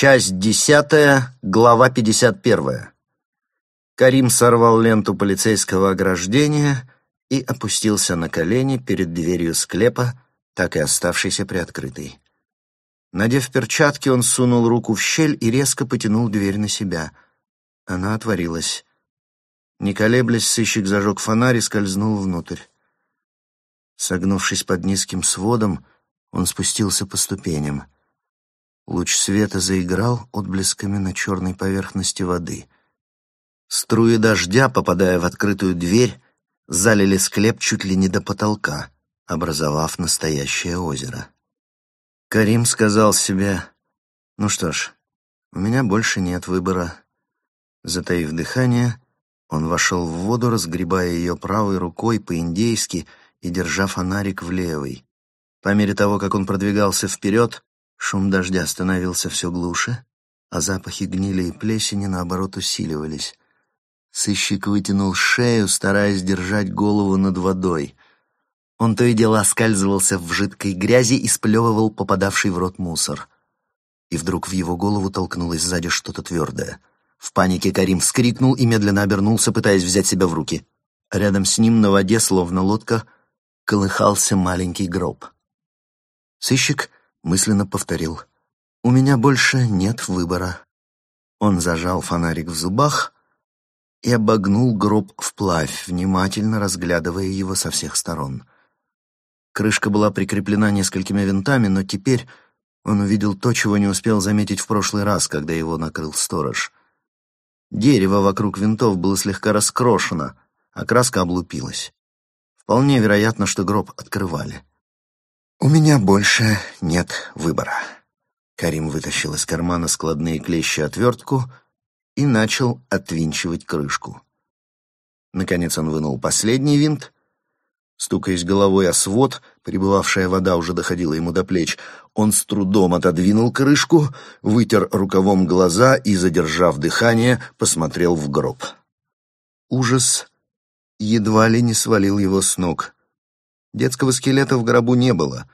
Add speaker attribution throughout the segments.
Speaker 1: Часть десятая, глава пятьдесят первая. Карим сорвал ленту полицейского ограждения и опустился на колени перед дверью склепа, так и оставшейся приоткрытой. Надев перчатки, он сунул руку в щель и резко потянул дверь на себя. Она отворилась. Не колеблясь, сыщик зажег фонарь и скользнул внутрь. Согнувшись под низким сводом, он спустился по ступеням. Луч света заиграл отблесками на черной поверхности воды. Струи дождя, попадая в открытую дверь, залили склеп чуть ли не до потолка, образовав настоящее озеро. Карим сказал себе, «Ну что ж, у меня больше нет выбора». Затаив дыхание, он вошел в воду, разгребая ее правой рукой по-индейски и держа фонарик в левой. По мере того, как он продвигался вперед, шум дождя становился все глуше, а запахи гнили и плесени, наоборот, усиливались. Сыщик вытянул шею, стараясь держать голову над водой. Он то и дело оскальзывался в жидкой грязи и сплевывал попадавший в рот мусор. И вдруг в его голову толкнулось сзади что-то твердое. В панике Карим вскрикнул и медленно обернулся, пытаясь взять себя в руки. Рядом с ним на воде, словно лодка, колыхался маленький гроб. Сыщик мысленно повторил. «У меня больше нет выбора». Он зажал фонарик в зубах и обогнул гроб вплавь, внимательно разглядывая его со всех сторон. Крышка была прикреплена несколькими винтами, но теперь он увидел то, чего не успел заметить в прошлый раз, когда его накрыл сторож. Дерево вокруг винтов было слегка раскрошено, а краска облупилась. Вполне вероятно, что гроб открывали. «У меня больше нет выбора». Карим вытащил из кармана складные клещи отвертку и начал отвинчивать крышку. Наконец он вынул последний винт. Стукаясь головой о свод, прибывавшая вода уже доходила ему до плеч, он с трудом отодвинул крышку, вытер рукавом глаза и, задержав дыхание, посмотрел в гроб. Ужас едва ли не свалил его с ног. Детского скелета в гробу не было,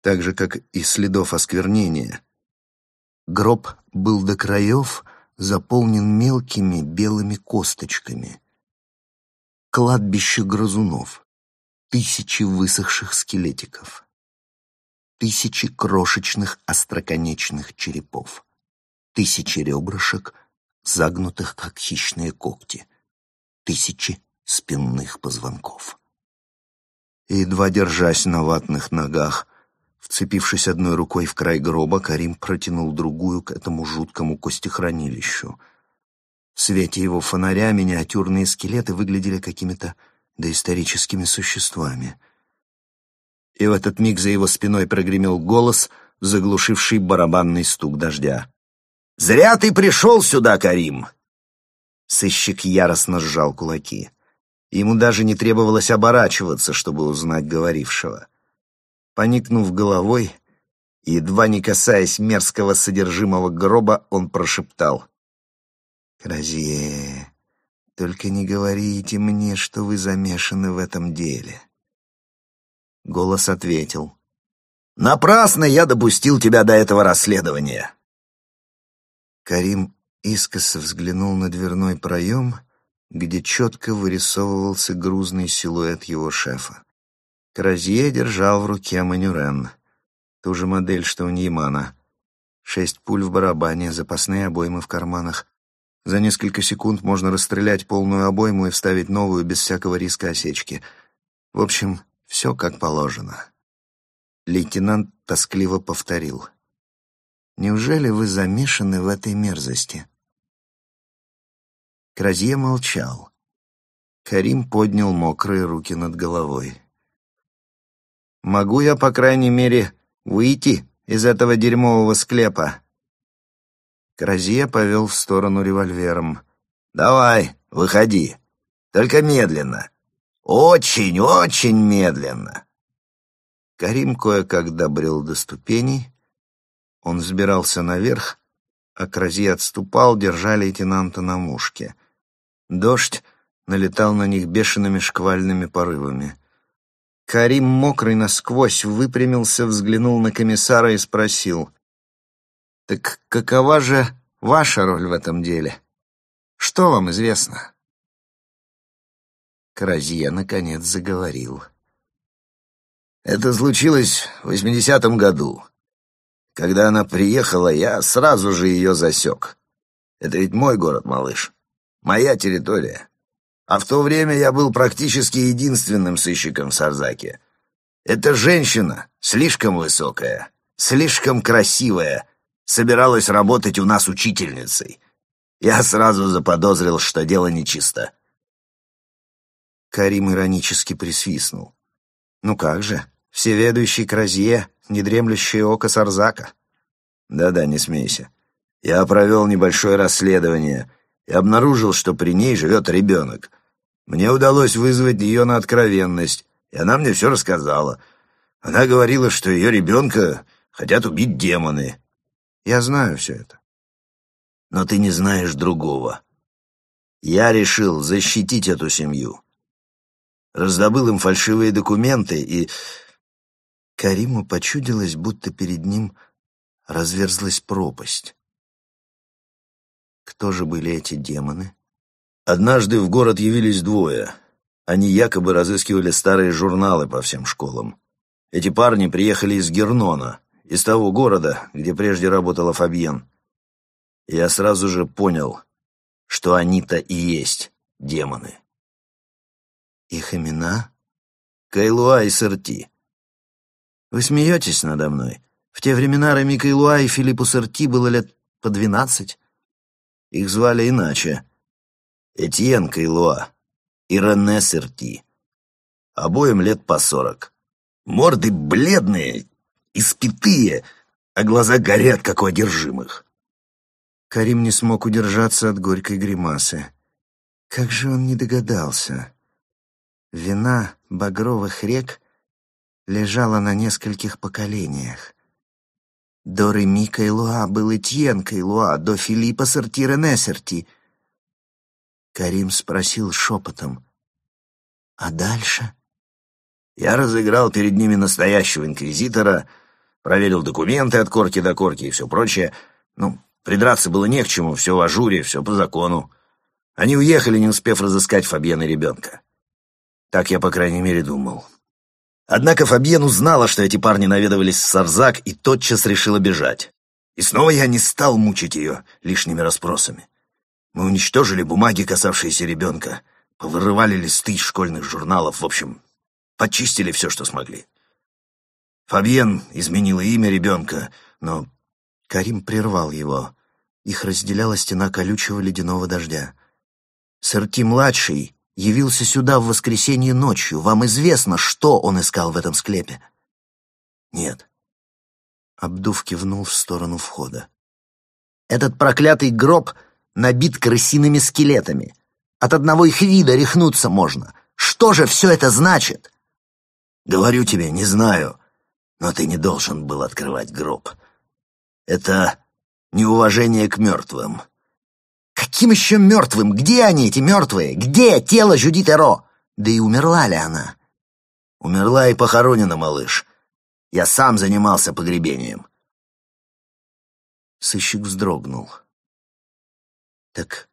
Speaker 1: так же, как и следов осквернения. Гроб был до краев заполнен мелкими белыми косточками. Кладбище грызунов, тысячи высохших скелетиков, тысячи крошечных остроконечных черепов, тысячи ребрышек, загнутых, как хищные когти, тысячи спинных позвонков. Едва держась на ватных ногах, вцепившись одной рукой в край гроба, Карим протянул другую к этому жуткому костехранилищу. В свете его фонаря миниатюрные скелеты выглядели какими-то доисторическими существами. И в этот миг за его спиной прогремел голос, заглушивший барабанный стук дождя. «Зря ты пришел сюда, Карим!» Сыщик яростно сжал кулаки. Ему даже не требовалось оборачиваться, чтобы узнать говорившего. Поникнув головой, едва не касаясь мерзкого содержимого гроба, он прошептал. «Кразье, только не говорите мне, что вы замешаны в этом деле». Голос ответил. «Напрасно я допустил тебя до этого расследования». Карим искоса взглянул на дверной проем — где четко вырисовывался грузный силуэт его шефа. Кразье держал в руке манюрен, ту же модель, что у Неймана. Шесть пуль в барабане, запасные обоймы в карманах. За несколько секунд можно расстрелять полную обойму и вставить новую без всякого риска осечки. В общем, все как положено. Лейтенант тоскливо повторил. «Неужели вы замешаны в этой мерзости?» Кразье молчал. Карим поднял мокрые руки над головой. «Могу я, по крайней мере, выйти из этого дерьмового склепа?» Кразье повел в сторону револьвером. «Давай, выходи. Только медленно. Очень, очень медленно». Карим кое-как добрел до ступеней. Он взбирался наверх, а Кразье отступал, держа лейтенанта на мушке. Дождь налетал на них бешеными шквальными порывами. Карим, мокрый насквозь, выпрямился, взглянул на комиссара и спросил. Так какова же ваша роль в этом деле? Что вам известно? Кразье, наконец, заговорил. Это случилось в восьмидесятом году. Когда она приехала, я сразу же ее засек. Это ведь мой город, малыш. Моя территория. А в то время я был практически единственным сыщиком в Сарзаке. Эта женщина слишком высокая, слишком красивая, собиралась работать у нас учительницей. Я сразу заподозрил, что дело нечисто. Карим иронически присвистнул. «Ну как же, всеведущий Кразье, недремлющее око Сарзака». «Да-да, не смейся. Я провел небольшое расследование и обнаружил, что при ней живет ребенок. Мне удалось вызвать ее на откровенность, и она мне все рассказала. Она говорила, что ее ребенка хотят убить демоны. Я знаю все это. Но ты не знаешь другого. Я решил защитить эту семью раздобыл им фальшивые документы и... Кариму почудилось, будто перед ним разверзлась пропасть. Кто же были эти демоны? Однажды в город явились двое. Они якобы разыскивали старые журналы по всем школам. Эти парни приехали из Гернона, из того города, где прежде работала Фабьен. Я сразу же понял, что они-то и есть демоны. Их имена? Кайлуа и Сорти. Вы смеетесь надо мной? В те времена Рами Кайлуа и Филиппу Сорти было лет по двенадцать. Их звали иначе. Этьен Кайлуа и Рене Сорти. Обоим лет по сорок. Морды бледные, испитые, а глаза горят, как у одержимых. Карим не смог удержаться от горькой гримасы. Как же он не догадался? Вина багровых рек лежала на нескольких поколениях. До Реми Кайлуа был Этьен Кайлуа, до Филиппа Сортира Несерти. Карим спросил шепотом. «А дальше?» Я разыграл перед ними настоящего инквизитора, проверил документы от корки до корки и все прочее. Ну, придраться было не к чему, все в ажуре, все по закону. Они уехали, не успев разыскать Фабьена ребенка. Так я, по крайней мере, думал. Однако Фабьен узнала, что эти парни наведывались в Сарзак, и тотчас решила бежать. И снова я не стал мучить ее лишними расспросами. Мы уничтожили бумаги, касавшиеся ребенка, повырывали листы из школьных журналов, в общем, почистили все, что смогли. Фабьен изменила имя ребенка, но Карим прервал его. Их разделяла стена колючего ледяного дождя. Сырти-младший явился сюда в воскресенье ночью. Вам известно, что он искал в этом склепе?» «Нет». Абдув кивнул в сторону входа. «Этот проклятый гроб набит крысиными скелетами. От одного их вида рехнуться можно. Что же все это значит?» «Говорю тебе, не знаю, но ты не должен был открывать гроб. Это неуважение к мертвым. Каким еще мертвым? Где они, эти мертвые? Где тело Жюдит Эро? Да и умерла ли она? Умерла и похоронена, малыш. Я сам занимался погребением. Сыщик вздрогнул. Так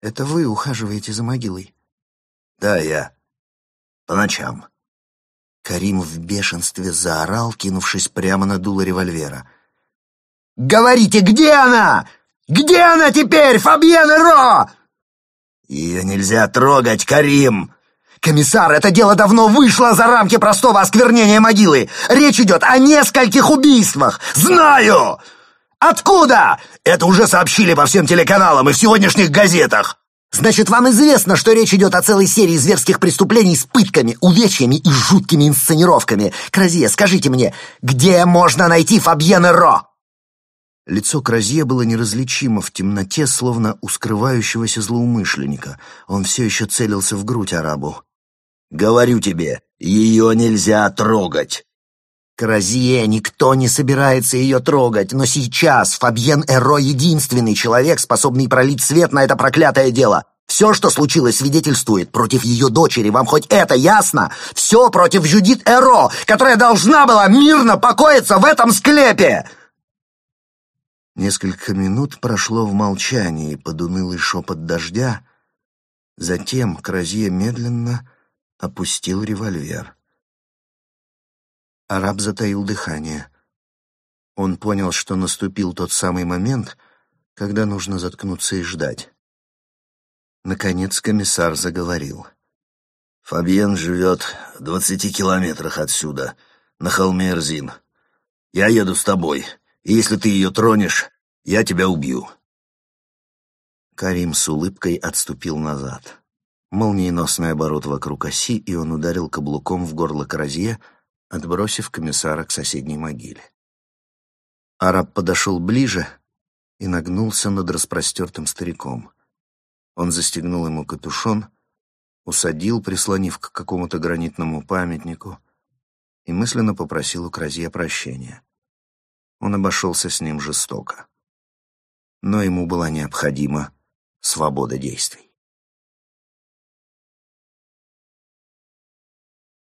Speaker 1: это вы ухаживаете за могилой? Да, я. По ночам. Карим в бешенстве заорал, кинувшись прямо на дуло револьвера. «Говорите, где она? Где она теперь, Фабьен Ро?» «Ее нельзя трогать, Карим!» «Комиссар, это дело давно вышло за рамки простого осквернения могилы. Речь идет о нескольких убийствах. Знаю!» «Откуда?» «Это уже сообщили по всем телеканалам и в сегодняшних газетах». «Значит, вам известно, что речь идет о целой серии зверских преступлений с пытками, увечьями и жуткими инсценировками. Кразье, скажите мне, где можно найти Фабьен Ро?» Лицо Кразье было неразличимо в темноте, словно у скрывающегося злоумышленника. Он все еще целился в грудь арабу. «Говорю тебе, ее нельзя трогать!» Кразье, никто не собирается ее трогать, но сейчас Фабьен Эро — единственный человек, способный пролить свет на это проклятое дело. Все, что случилось, свидетельствует против ее дочери. Вам хоть это ясно? Все против Жюдит Эро, которая должна была мирно покоиться в этом склепе!» Несколько минут прошло в молчании под унылый шепот дождя, затем Кразье медленно опустил револьвер. Араб затаил дыхание. Он понял, что наступил тот самый момент, когда нужно заткнуться и ждать. Наконец комиссар заговорил. «Фабьен живет в двадцати километрах отсюда, на холме Эрзин. Я еду с тобой, и если ты ее тронешь, я тебя убью». Карим с улыбкой отступил назад. Молниеносный оборот вокруг оси, и он ударил каблуком в горло Кразье, отбросив комиссара к соседней могиле. Араб подошел ближе и нагнулся над распростертым стариком. Он застегнул ему капюшон, усадил, прислонив к какому-то гранитному памятнику, и мысленно попросил у Кразье прощения. Он обошелся с ним жестоко. Но ему была необходима свобода действий.